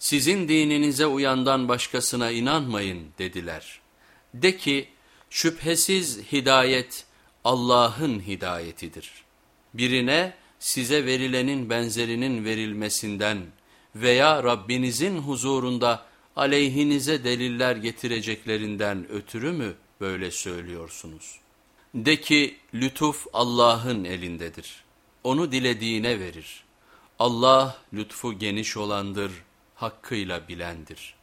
sizin dininize uyandan başkasına inanmayın dediler. De ki şüphesiz hidayet Allah'ın hidayetidir. Birine size verilenin benzerinin verilmesinden veya Rabbinizin huzurunda aleyhinize deliller getireceklerinden ötürü mü böyle söylüyorsunuz? De ki lütuf Allah'ın elindedir. Onu dilediğine verir. Allah lütfu geniş olandır, hakkıyla bilendir.''